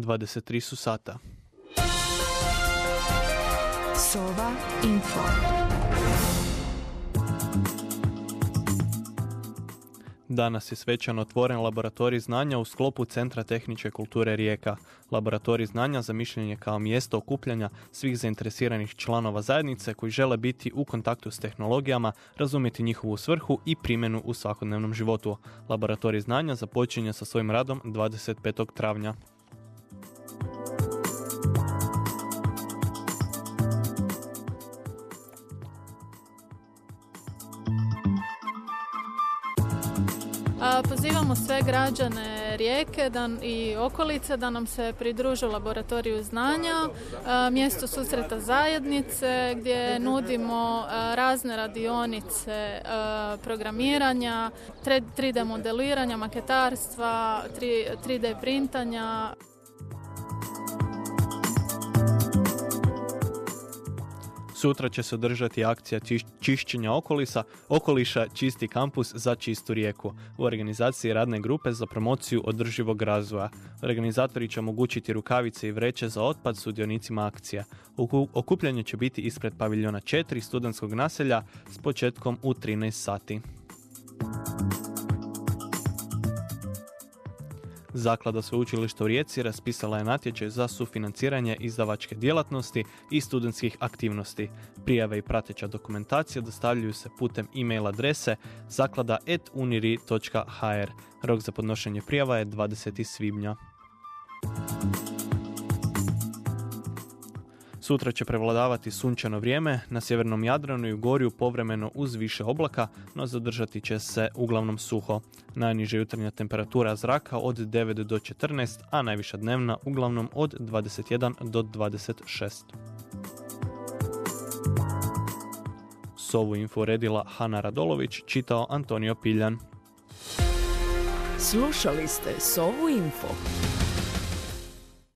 23 su sata. Sova Info. Danas je svečano otvoren laboratorij znanja u sklopu Centra tehničke kulture Rijeka. Laboratorij znanja zamišljen je kao mjesto okupljanja svih zainteresiranih članova zajednice koji žele biti u kontaktu s tehnologijama, razumjeti njihovu svrhu i primjenu u svakodnevnom životu. Laboratorij znanja započinje sa svojim radom 25. travnja. Pozivamo sve građane Rijeke i okolice da nam se pridružu laboratoriju znanja, mjesto susreta zajednice gdje nudimo razne radionice programiranja, 3D modeliranja, maketarstva, 3D printanja. Sutra će se održati akcija čišćenja okolisa, okoliša Čisti kampus za čistu rijeku u organizaciji radne grupe za promociju održivog razvoja. Organizatori će omogućiti rukavice i vreće za otpad sudionicima akcija. Okupljanje će biti ispred paviljona 4 studentskog naselja s početkom u 13 sati. Zaklada Sveučilišta u Rijeci raspisala je natječaj za sufinanciranje izdavačke djelatnosti i studentskih aktivnosti. Prijave i prateća dokumentacija dostavljaju se putem e-mail adrese zaklada.uniri.hr. Rok za podnošenje prijava je 20. svibnja. Sutra će prevladavati sunčano vrijeme, na sjevernom Jadranu i u Gorju povremeno uz više oblaka, no zadržati će se uglavnom suho. Najniža jutarnja temperatura zraka od 9 do 14, a najviša dnevna uglavnom od 21 do 26. Sovu info redila Hanna Radolović, čitao Antonio Piljan. Slušali ste Sovu info.